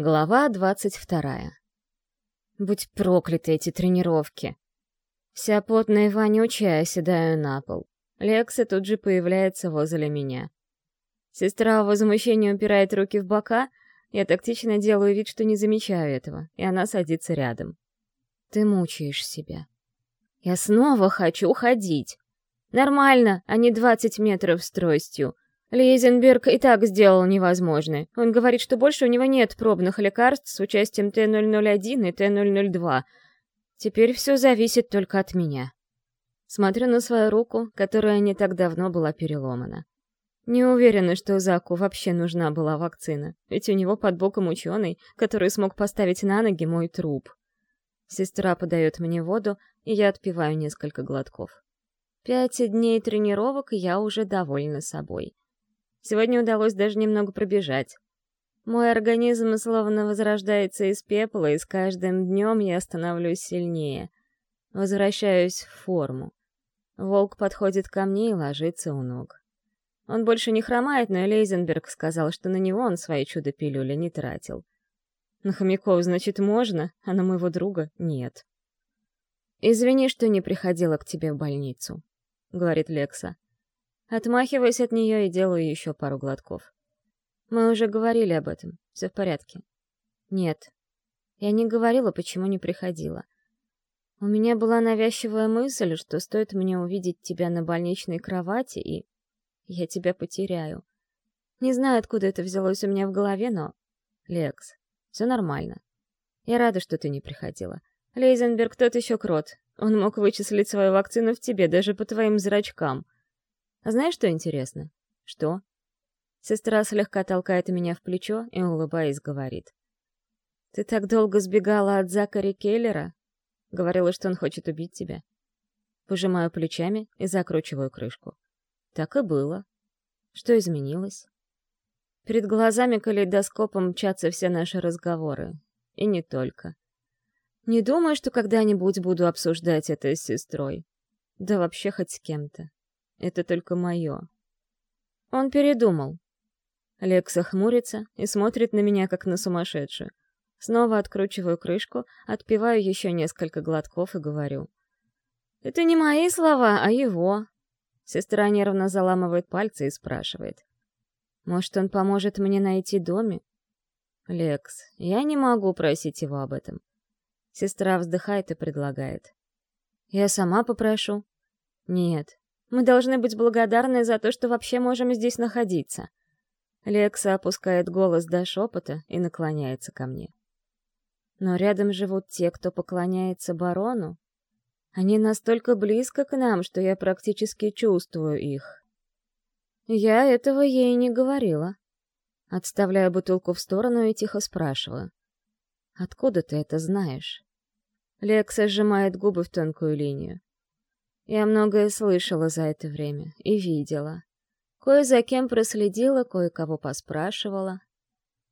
Глава двадцать вторая. Будь прокляты эти тренировки. Вся потная и вонючая оседаю на пол. Лекса тут же появляется возле меня. Сестра в возмущении упирает руки в бока, я тактично делаю вид, что не замечаю этого, и она садится рядом. Ты мучаешь себя. Я снова хочу ходить. Нормально, а не двадцать метров с тростью — Лейзенберг и так сделал невозможное. Он говорит, что больше у него нет пробных лекарств с участием Т-001 и Т-002. Теперь все зависит только от меня. Смотрю на свою руку, которая не так давно была переломана. Не уверена, что Заку вообще нужна была вакцина, ведь у него под боком ученый, который смог поставить на ноги мой труп. Сестра подает мне воду, и я отпиваю несколько глотков. Пять дней тренировок, и я уже довольна собой. Сегодня удалось даже немного пробежать. Мой организм словно возрождается из пепла, и с каждым днем я становлюсь сильнее. Возвращаюсь в форму. Волк подходит ко мне и ложится у ног. Он больше не хромает, но Лейзенберг сказал, что на него он свои чудо-пилюли не тратил. На хомяков, значит, можно, а на моего друга — нет. «Извини, что не приходила к тебе в больницу», — говорит Лекса. Отмахиваюсь от нее и делаю еще пару глотков. Мы уже говорили об этом. Все в порядке. Нет. Я не говорила, почему не приходила. У меня была навязчивая мысль, что стоит мне увидеть тебя на больничной кровати, и я тебя потеряю. Не знаю, откуда это взялось у меня в голове, но... Лекс, все нормально. Я рада, что ты не приходила. Лейзенберг тот еще крот. Он мог вычислить свою вакцину в тебе даже по твоим зрачкам — а знаешь, что интересно? Что? Сестра слегка толкает меня в плечо и, улыбаясь, говорит. Ты так долго сбегала от Закари Келлера? Говорила, что он хочет убить тебя. Пожимаю плечами и закручиваю крышку. Так и было. Что изменилось? Перед глазами калейдоскопом мчатся все наши разговоры. И не только. Не думаю, что когда-нибудь буду обсуждать это с сестрой. Да вообще хоть с кем-то. Это только мое. Он передумал. Лекса хмурится и смотрит на меня, как на сумасшедшую. Снова откручиваю крышку, отпиваю еще несколько глотков и говорю. «Это не мои слова, а его». Сестра нервно заламывает пальцы и спрашивает. «Может, он поможет мне найти доме?» «Лекс, я не могу просить его об этом». Сестра вздыхает и предлагает. «Я сама попрошу». «Нет, мы должны быть благодарны за то, что вообще можем здесь находиться. Лекса опускает голос до шепота и наклоняется ко мне. Но рядом живут те, кто поклоняется барону. Они настолько близко к нам, что я практически чувствую их. Я этого ей не говорила. Отставляю бутылку в сторону и тихо спрашиваю. «Откуда ты это знаешь?» Лекса сжимает губы в тонкую линию. Я многое слышала за это время и видела. Кое за кем проследила, кое-кого поспрашивала.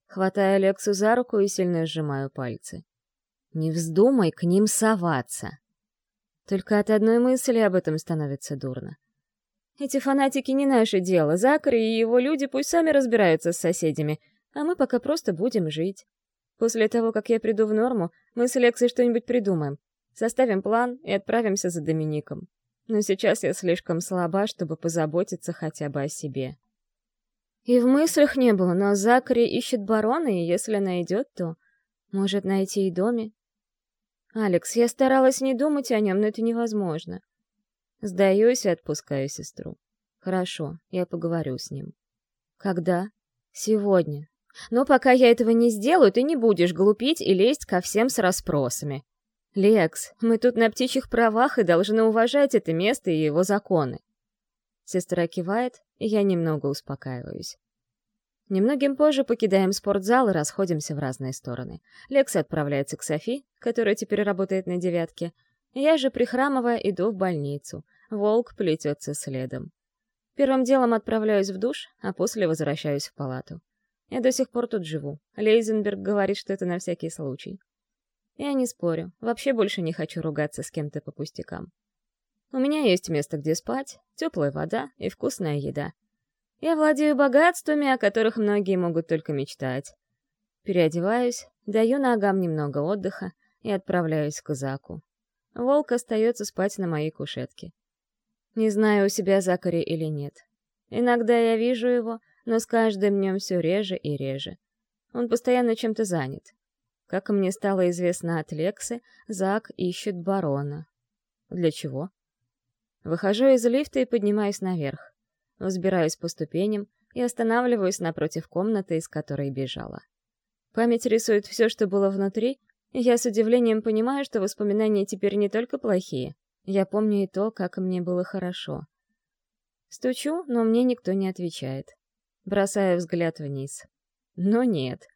Хватаю Лексу за руку и сильно сжимаю пальцы. Не вздумай к ним соваться. Только от одной мысли об этом становится дурно. Эти фанатики не наше дело. Закари и его люди пусть сами разбираются с соседями, а мы пока просто будем жить. После того, как я приду в норму, мы с Лексой что-нибудь придумаем. Составим план и отправимся за Домиником но сейчас я слишком слаба, чтобы позаботиться хотя бы о себе. И в мыслях не было, но Закари ищет барона, и если найдет, то может найти и доме. Алекс, я старалась не думать о нем, но это невозможно. Сдаюсь и отпускаю сестру. Хорошо, я поговорю с ним. Когда? Сегодня. Но пока я этого не сделаю, ты не будешь глупить и лезть ко всем с расспросами. «Лекс, мы тут на птичьих правах и должны уважать это место и его законы». Сестра кивает, и я немного успокаиваюсь. Немногим позже покидаем спортзал и расходимся в разные стороны. Лекс отправляется к Софи, которая теперь работает на девятке. Я же, прихрамывая, иду в больницу. Волк плетется следом. Первым делом отправляюсь в душ, а после возвращаюсь в палату. Я до сих пор тут живу. Лейзенберг говорит, что это на всякий случай. Я не спорю, вообще больше не хочу ругаться с кем-то по пустякам. У меня есть место, где спать, теплая вода и вкусная еда. Я владею богатствами, о которых многие могут только мечтать. Переодеваюсь, даю ногам немного отдыха и отправляюсь к Заку. Волк остается спать на моей кушетке. Не знаю, у себя Закари или нет. Иногда я вижу его, но с каждым днем все реже и реже. Он постоянно чем-то занят. Как мне стало известно от Лексы, Зак ищет барона. Для чего? Выхожу из лифта и поднимаюсь наверх. Взбираюсь по ступеням и останавливаюсь напротив комнаты, из которой бежала. Память рисует все, что было внутри, и я с удивлением понимаю, что воспоминания теперь не только плохие. Я помню и то, как мне было хорошо. Стучу, но мне никто не отвечает. Бросаю взгляд вниз. Но нет.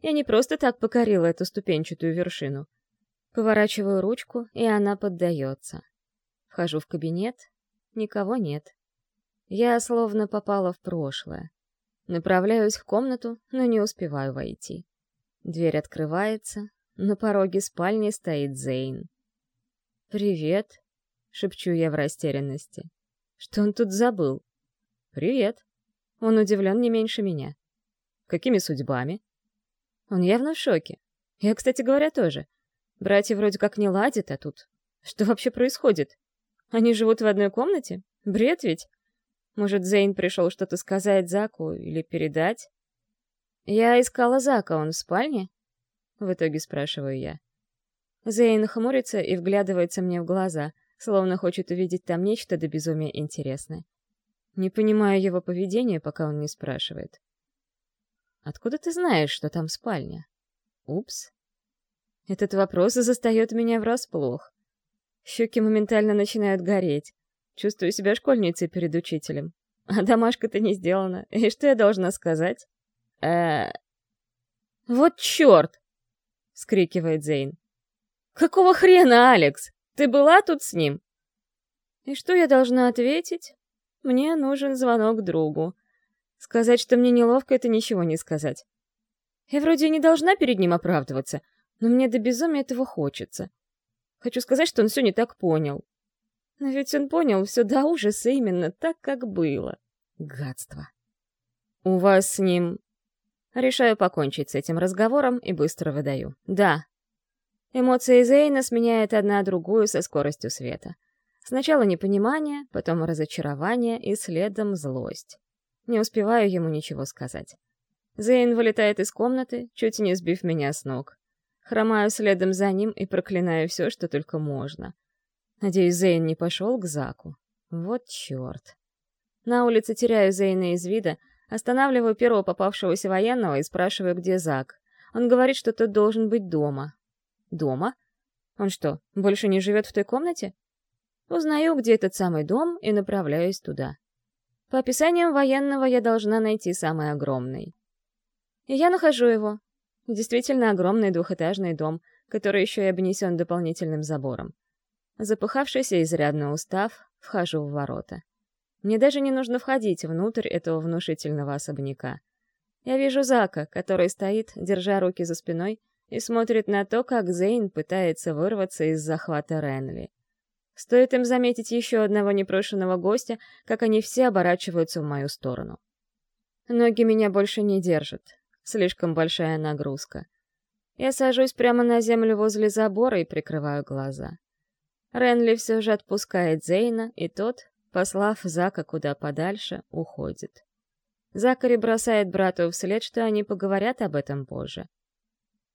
Я не просто так покорила эту ступенчатую вершину. Поворачиваю ручку, и она поддается. Вхожу в кабинет. Никого нет. Я словно попала в прошлое. Направляюсь в комнату, но не успеваю войти. Дверь открывается. На пороге спальни стоит Зейн. «Привет», — шепчу я в растерянности. «Что он тут забыл?» «Привет». Он удивлен не меньше меня. «Какими судьбами?» Он явно в шоке. Я, кстати говоря, тоже. Братья вроде как не ладят, а тут... Что вообще происходит? Они живут в одной комнате? Бред ведь? Может, Зейн пришел что-то сказать Заку или передать? Я искала Зака, он в спальне? В итоге спрашиваю я. Зейн хмурится и вглядывается мне в глаза, словно хочет увидеть там нечто до безумия интересное. Не понимаю его поведения, пока он не спрашивает. «Откуда ты знаешь, что там спальня?» «Упс». Этот вопрос застает меня врасплох. Щеки моментально начинают гореть. Чувствую себя школьницей перед учителем. А домашка-то не сделана. И что я должна сказать? э «Вот черт!» — скрикивает Зейн. «Какого хрена, Алекс? Ты была тут с ним?» И что я должна ответить? Мне нужен звонок другу. Сказать, что мне неловко, это ничего не сказать. Я вроде не должна перед ним оправдываться, но мне до безумия этого хочется. Хочу сказать, что он все не так понял. Но ведь он понял все до ужаса именно так, как было. Гадство. У вас с ним... Решаю покончить с этим разговором и быстро выдаю. Да. Эмоции Зейна сменяют одна другую со скоростью света. Сначала непонимание, потом разочарование и следом злость. Не успеваю ему ничего сказать. Зейн вылетает из комнаты, чуть не сбив меня с ног. Хромаю следом за ним и проклинаю все, что только можно. Надеюсь, Зейн не пошел к Заку. Вот черт. На улице теряю Зейна из вида, останавливаю первого попавшегося военного и спрашиваю, где Зак. Он говорит, что тот должен быть дома. Дома? Он что, больше не живет в той комнате? Узнаю, где этот самый дом, и направляюсь туда. По описаниям военного я должна найти самый огромный. И я нахожу его, Действительно огромный двухэтажный дом, который еще и обнесен дополнительным забором. Запыхавшись изрядно устав, вхожу в ворота. Мне даже не нужно входить внутрь этого внушительного особняка. Я вижу Зака, который стоит, держа руки за спиной, и смотрит на то, как Зейн пытается вырваться из захвата Ренли. Стоит им заметить еще одного непрошенного гостя, как они все оборачиваются в мою сторону. Ноги меня больше не держат, Слишком большая нагрузка. Я сажусь прямо на землю возле забора и прикрываю глаза. Ренли все же отпускает Зейна, и тот, послав Зака куда подальше, уходит. Закари бросает брату вслед, что они поговорят об этом позже.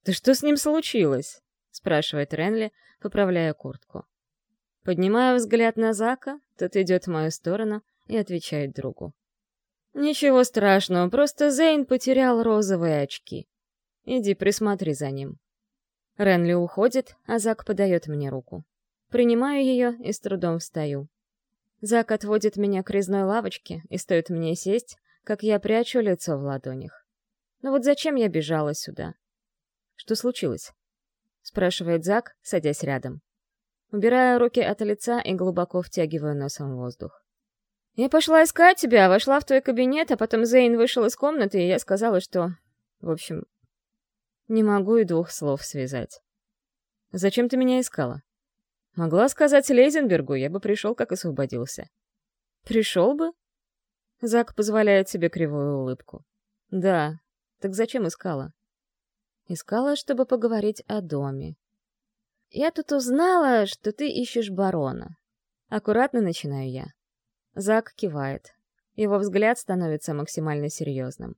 «Да что с ним случилось?» — спрашивает Ренли, поправляя куртку. Поднимаю взгляд на Зака, тот идет в мою сторону и отвечает другу. «Ничего страшного, просто Зейн потерял розовые очки. Иди присмотри за ним». Ренли уходит, а Зак подает мне руку. Принимаю ее и с трудом встаю. Зак отводит меня к резной лавочке, и стоит мне сесть, как я прячу лицо в ладонях. Но вот зачем я бежала сюда? Что случилось? Спрашивает Зак, садясь рядом. Убираю руки от лица и глубоко втягиваю носом воздух. Я пошла искать тебя, вошла в твой кабинет, а потом Зейн вышел из комнаты, и я сказала, что... В общем, не могу и двух слов связать. Зачем ты меня искала? Могла сказать Лейзенбергу, я бы пришел, как освободился. Пришел бы? Зак позволяет себе кривую улыбку. Да, так зачем искала? Искала, чтобы поговорить о доме. «Я тут узнала, что ты ищешь барона». Аккуратно начинаю я. Зак кивает. Его взгляд становится максимально серьезным.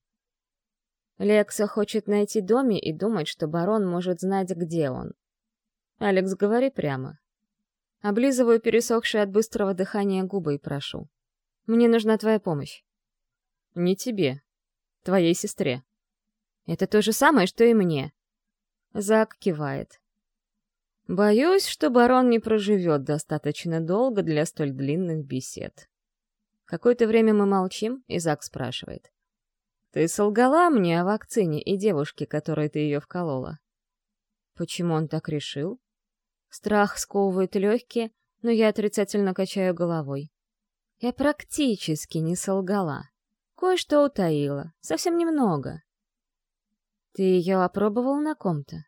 Лекса хочет найти доме и думать, что барон может знать, где он. Алекс, говори прямо. Облизываю пересохшие от быстрого дыхания губы и прошу. Мне нужна твоя помощь. Не тебе. Твоей сестре. Это то же самое, что и мне. Зак кивает. Боюсь, что барон не проживет достаточно долго для столь длинных бесед. Какое-то время мы молчим, и Зак спрашивает. «Ты солгала мне о вакцине и девушке, которой ты ее вколола?» Почему он так решил? Страх сковывает легкие, но я отрицательно качаю головой. Я практически не солгала. Кое-что утаила, совсем немного. «Ты ее опробовал на ком-то?»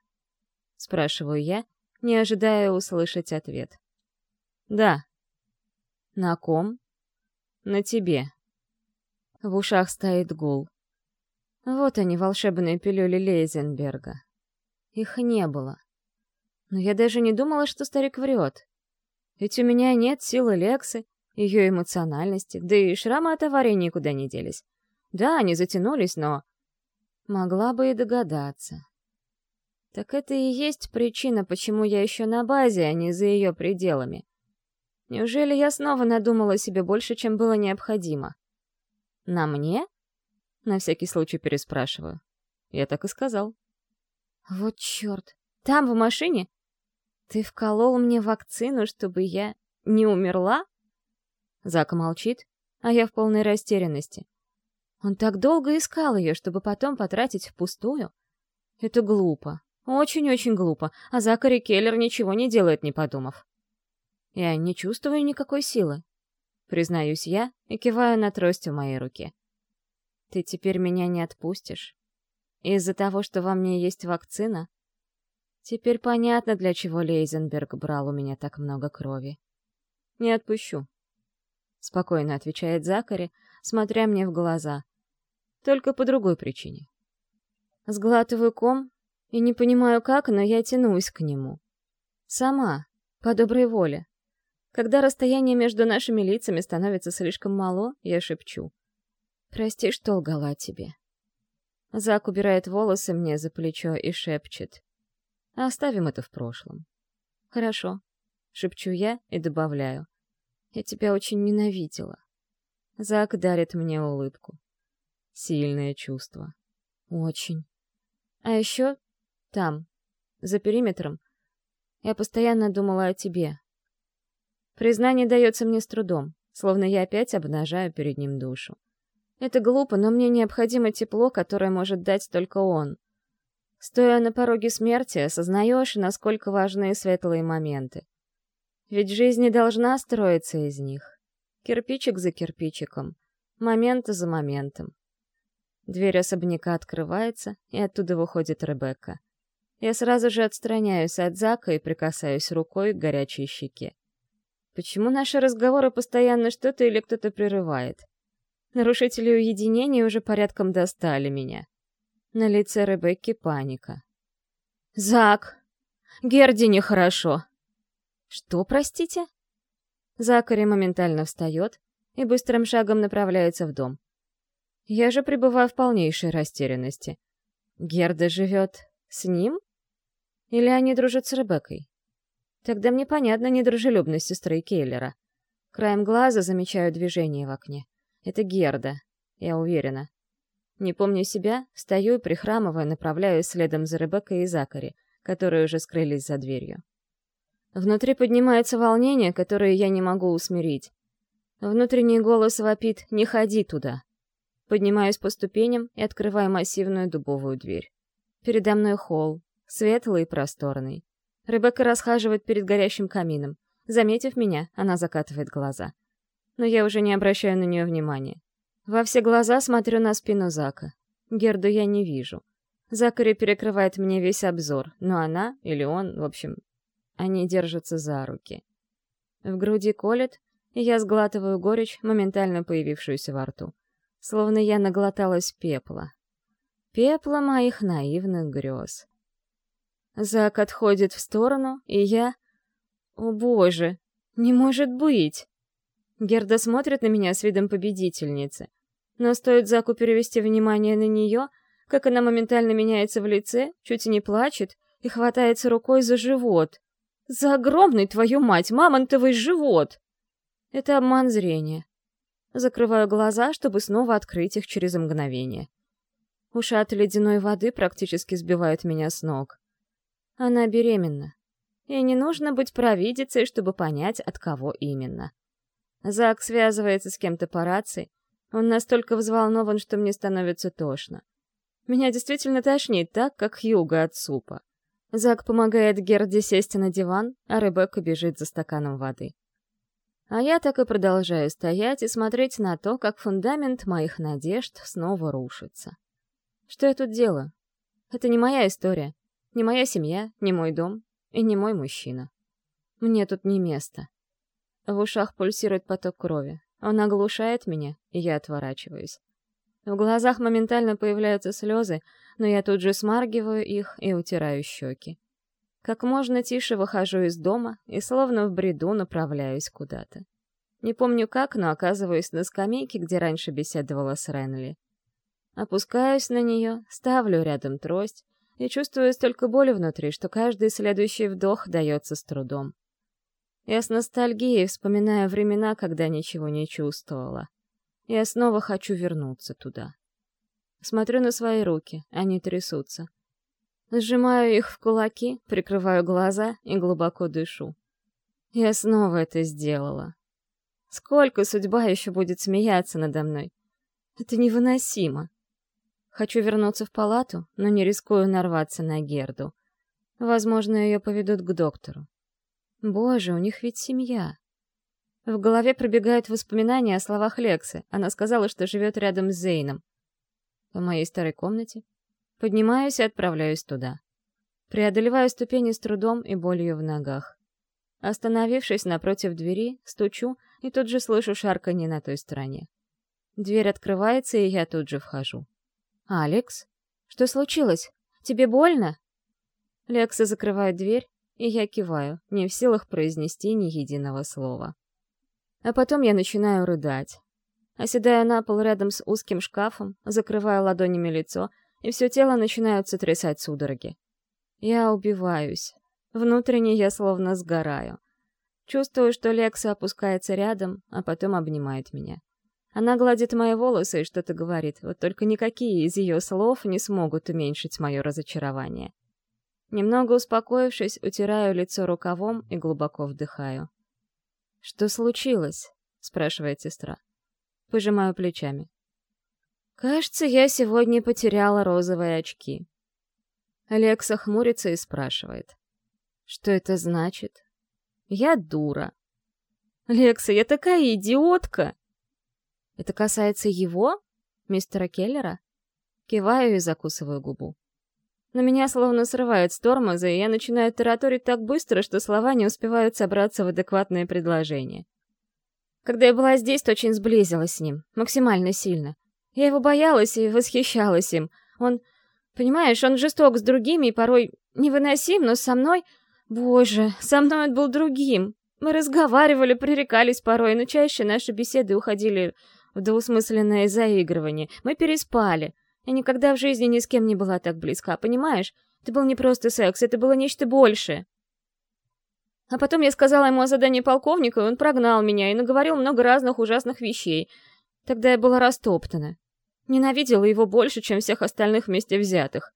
Спрашиваю я, не ожидая услышать ответ. «Да». «На ком?» «На тебе». В ушах стоит гул. Вот они, волшебные пилюли Лейзенберга. Их не было. Но я даже не думала, что старик врет. Ведь у меня нет силы Лексы, ее эмоциональности, да и шрамы от аварии никуда не делись. Да, они затянулись, но... Могла бы и догадаться. Так это и есть причина, почему я еще на базе, а не за ее пределами. Неужели я снова надумала себе больше, чем было необходимо? На мне? На всякий случай переспрашиваю. Я так и сказал. Вот черт. Там, в машине? Ты вколол мне вакцину, чтобы я не умерла? Зак молчит, а я в полной растерянности. Он так долго искал ее, чтобы потом потратить впустую. Это глупо. Очень-очень глупо, а Закари Келлер ничего не делает, не подумав. Я не чувствую никакой силы. Признаюсь я и киваю на трость в моей руке. Ты теперь меня не отпустишь? Из-за того, что во мне есть вакцина? Теперь понятно, для чего Лейзенберг брал у меня так много крови. Не отпущу. Спокойно отвечает Закари, смотря мне в глаза. Только по другой причине. Сглатываю ком и не понимаю как, но я тянусь к нему. Сама, по доброй воле. Когда расстояние между нашими лицами становится слишком мало, я шепчу. «Прости, что лгала тебе». Зак убирает волосы мне за плечо и шепчет. «Оставим это в прошлом». «Хорошо», — шепчу я и добавляю. «Я тебя очень ненавидела». Зак дарит мне улыбку. Сильное чувство. Очень. А еще там, за периметром, я постоянно думала о тебе. Признание дается мне с трудом, словно я опять обнажаю перед ним душу. Это глупо, но мне необходимо тепло, которое может дать только он. Стоя на пороге смерти, осознаешь, насколько важны светлые моменты. Ведь жизнь не должна строиться из них. Кирпичик за кирпичиком, момент за моментом. Дверь особняка открывается, и оттуда выходит Ребекка. Я сразу же отстраняюсь от Зака и прикасаюсь рукой к горячей щеке. Почему наши разговоры постоянно что-то или кто-то прерывает? Нарушители уединения уже порядком достали меня. На лице Ребекки паника. «Зак! Герди нехорошо!» «Что, простите?» Закари моментально встает и быстрым шагом направляется в дом. Я же пребываю в полнейшей растерянности. Герда живет с ним? Или они дружат с Ребеккой? Тогда мне понятна недружелюбность сестры Кейлера. Краем глаза замечаю движение в окне. Это Герда, я уверена. Не помню себя, стою и, прихрамывая, направляюсь следом за Ребеккой и Закари, которые уже скрылись за дверью. Внутри поднимается волнение, которое я не могу усмирить. Внутренний голос вопит «Не ходи туда!». Поднимаюсь по ступеням и открываю массивную дубовую дверь. Передо мной холл, светлый и просторный. Ребекка расхаживает перед горящим камином. Заметив меня, она закатывает глаза. Но я уже не обращаю на нее внимания. Во все глаза смотрю на спину Зака. Герду я не вижу. Закари перекрывает мне весь обзор, но она, или он, в общем, они держатся за руки. В груди колет, и я сглатываю горечь, моментально появившуюся во рту. Словно я наглоталась пепла. Пепла моих наивных грез. Зак отходит в сторону, и я... О боже, не может быть! Герда смотрит на меня с видом победительницы. Но стоит Заку перевести внимание на нее, как она моментально меняется в лице, чуть не плачет и хватается рукой за живот. За огромный, твою мать, мамонтовый живот! Это обман зрения. Закрываю глаза, чтобы снова открыть их через мгновение. Уши от ледяной воды практически сбивают меня с ног. Она беременна. И не нужно быть провидицей, чтобы понять, от кого именно. Зак связывается с кем-то по рации. Он настолько взволнован, что мне становится тошно. Меня действительно тошнит так, как юга от супа. Зак помогает Герде сесть на диван, а Ребекка бежит за стаканом воды. А я так и продолжаю стоять и смотреть на то, как фундамент моих надежд снова рушится. Что я тут делаю? Это не моя история, не моя семья, не мой дом и не мой мужчина. Мне тут не место. В ушах пульсирует поток крови. Он оглушает меня, и я отворачиваюсь. В глазах моментально появляются слезы, но я тут же смаргиваю их и утираю щеки. Как можно тише выхожу из дома и словно в бреду направляюсь куда-то. Не помню как, но оказываюсь на скамейке, где раньше беседовала с Ренли. Опускаюсь на нее, ставлю рядом трость и чувствую столько боли внутри, что каждый следующий вдох дается с трудом. Я с ностальгией вспоминаю времена, когда ничего не чувствовала. Я снова хочу вернуться туда. Смотрю на свои руки, они трясутся. Сжимаю их в кулаки, прикрываю глаза и глубоко дышу. Я снова это сделала. Сколько судьба еще будет смеяться надо мной? Это невыносимо. Хочу вернуться в палату, но не рискую нарваться на Герду. Возможно, ее поведут к доктору. Боже, у них ведь семья. В голове пробегают воспоминания о словах Лексы. Она сказала, что живет рядом с Зейном. В моей старой комнате Поднимаюсь и отправляюсь туда. Преодолеваю ступени с трудом и болью в ногах. Остановившись напротив двери, стучу и тут же слышу шарканье на той стороне. Дверь открывается, и я тут же вхожу. «Алекс? Что случилось? Тебе больно?» Лекса закрывает дверь, и я киваю, не в силах произнести ни единого слова. А потом я начинаю рыдать. Оседая на пол рядом с узким шкафом, закрываю ладонями лицо и все тело начинают сотрясать судороги. Я убиваюсь. Внутренне я словно сгораю. Чувствую, что Лекса опускается рядом, а потом обнимает меня. Она гладит мои волосы и что-то говорит, вот только никакие из ее слов не смогут уменьшить мое разочарование. Немного успокоившись, утираю лицо рукавом и глубоко вдыхаю. «Что случилось?» — спрашивает сестра. Пожимаю плечами. Кажется, я сегодня потеряла розовые очки. Алекса хмурится и спрашивает. Что это значит? Я дура. Лекса, я такая идиотка! Это касается его? Мистера Келлера? Киваю и закусываю губу. На меня словно срывает с тормоза, и я начинаю тараторить так быстро, что слова не успевают собраться в адекватное предложение. Когда я была здесь, то очень сблизилась с ним, максимально сильно. Я его боялась и восхищалась им. Он, понимаешь, он жесток с другими и порой невыносим, но со мной... Боже, со мной он был другим. Мы разговаривали, пререкались порой, но чаще наши беседы уходили в двусмысленное заигрывание. Мы переспали. Я никогда в жизни ни с кем не была так близка, понимаешь? Это был не просто секс, это было нечто большее. А потом я сказала ему о задании полковника, и он прогнал меня и наговорил много разных ужасных вещей. Тогда я была растоптана. Ненавидела его больше, чем всех остальных вместе взятых.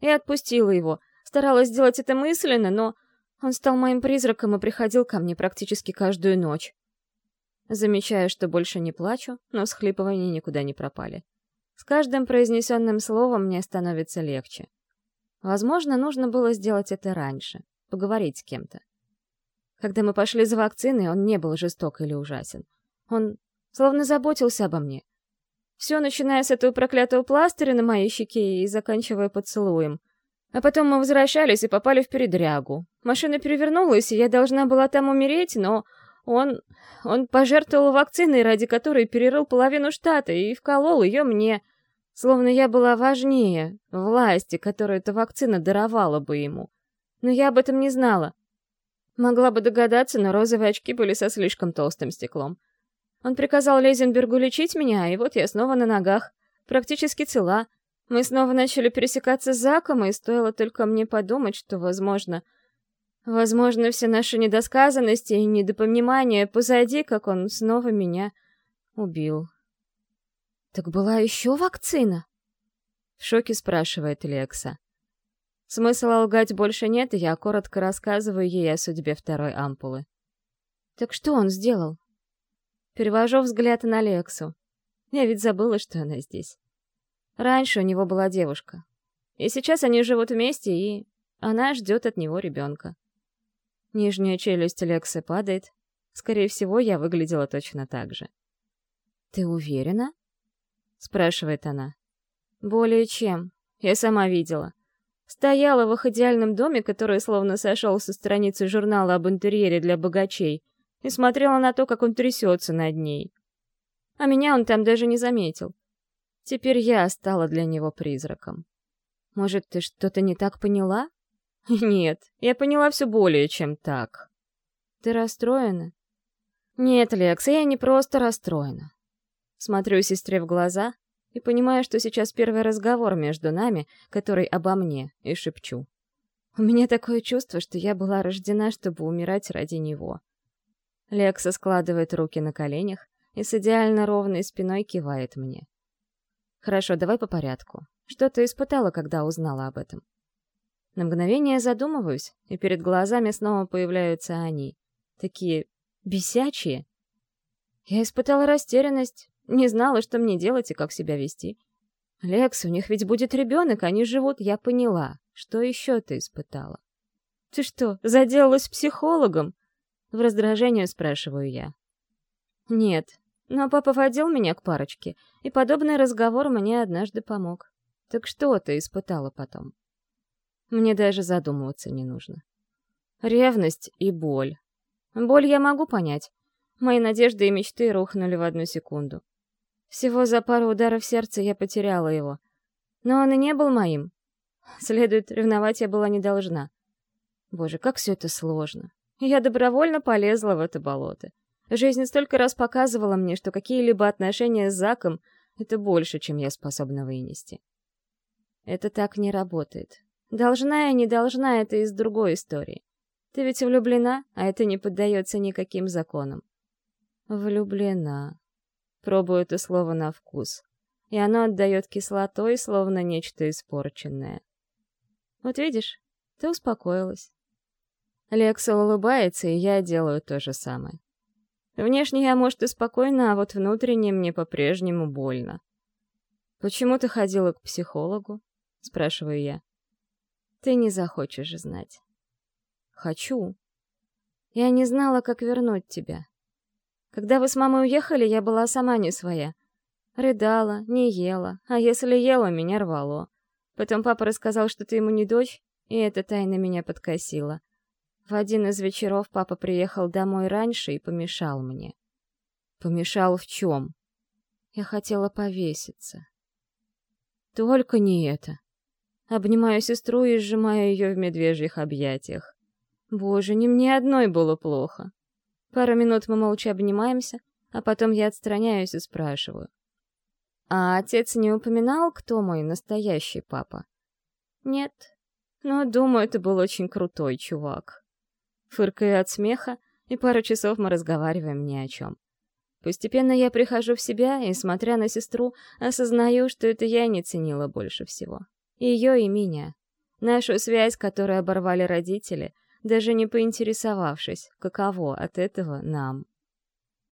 И отпустила его. Старалась сделать это мысленно, но он стал моим призраком и приходил ко мне практически каждую ночь. Замечаю, что больше не плачу, но схлипывания никуда не пропали. С каждым произнесенным словом мне становится легче. Возможно, нужно было сделать это раньше, поговорить с кем-то. Когда мы пошли за вакциной, он не был жесток или ужасен. Он словно заботился обо мне. Все, начиная с этого проклятого пластыря на моей щеке и заканчивая поцелуем. А потом мы возвращались и попали в передрягу. Машина перевернулась, и я должна была там умереть, но он... он пожертвовал вакциной, ради которой перерыл половину штата, и вколол ее мне. Словно я была важнее власти, которую эта вакцина даровала бы ему. Но я об этом не знала. Могла бы догадаться, но розовые очки были со слишком толстым стеклом. Он приказал Лейзенбергу лечить меня, и вот я снова на ногах, практически цела. Мы снова начали пересекаться с Заком, и стоило только мне подумать, что, возможно... Возможно, все наши недосказанности и недопонимания позади, как он снова меня убил. «Так была еще вакцина?» В шоке спрашивает Лекса. Смысла лгать больше нет, и я коротко рассказываю ей о судьбе второй ампулы. «Так что он сделал?» Перевожу взгляд на Лексу. Я ведь забыла, что она здесь. Раньше у него была девушка. И сейчас они живут вместе, и она ждет от него ребенка. Нижняя челюсть Лексы падает. Скорее всего, я выглядела точно так же. «Ты уверена?» — спрашивает она. «Более чем. Я сама видела. Стояла в их идеальном доме, который словно сошел со страницы журнала об интерьере для богачей, и смотрела на то, как он трясется над ней. А меня он там даже не заметил. Теперь я стала для него призраком. Может, ты что-то не так поняла? Нет, я поняла все более чем так. Ты расстроена? Нет, Лекс, я не просто расстроена. Смотрю сестре в глаза и понимаю, что сейчас первый разговор между нами, который обо мне, и шепчу. У меня такое чувство, что я была рождена, чтобы умирать ради него. Лекса складывает руки на коленях и с идеально ровной спиной кивает мне. Хорошо, давай по порядку. Что ты испытала, когда узнала об этом? На мгновение задумываюсь, и перед глазами снова появляются они. Такие бесячие. Я испытала растерянность, не знала, что мне делать и как себя вести. «Лекс, у них ведь будет ребенок, они живут, я поняла. Что еще ты испытала?» «Ты что, заделалась психологом?» В раздражении спрашиваю я. «Нет, но папа водил меня к парочке, и подобный разговор мне однажды помог. Так что ты испытала потом?» Мне даже задумываться не нужно. Ревность и боль. Боль я могу понять. Мои надежды и мечты рухнули в одну секунду. Всего за пару ударов сердца я потеряла его. Но он и не был моим. Следует, ревновать я была не должна. Боже, как все это сложно. Я добровольно полезла в это болото. Жизнь столько раз показывала мне, что какие-либо отношения с Заком — это больше, чем я способна вынести. Это так не работает. Должна я, не должна — это из другой истории. Ты ведь влюблена, а это не поддается никаким законам. Влюблена. Пробую это слово на вкус. И оно отдает кислотой, словно нечто испорченное. Вот видишь, ты успокоилась. Лекса улыбается, и я делаю то же самое. Внешне я, может, и спокойна, а вот внутренне мне по-прежнему больно. «Почему ты ходила к психологу?» — спрашиваю я. Ты не захочешь знать. Хочу. Я не знала, как вернуть тебя. Когда вы с мамой уехали, я была сама не своя. Рыдала, не ела, а если ела, меня рвало. Потом папа рассказал, что ты ему не дочь, и эта тайна меня подкосила. В один из вечеров папа приехал домой раньше и помешал мне. Помешал в чем? Я хотела повеситься. Только не это. Обнимаю сестру и сжимаю ее в медвежьих объятиях. Боже, не мне одной было плохо. Пару минут мы молча обнимаемся, а потом я отстраняюсь и спрашиваю. А отец не упоминал, кто мой настоящий папа? Нет, но, думаю, это был очень крутой чувак. Фыркаю от смеха, и пару часов мы разговариваем ни о чем. Постепенно я прихожу в себя и, смотря на сестру, осознаю, что это я не ценила больше всего. Ее и меня. Нашу связь, которую оборвали родители, даже не поинтересовавшись, каково от этого нам.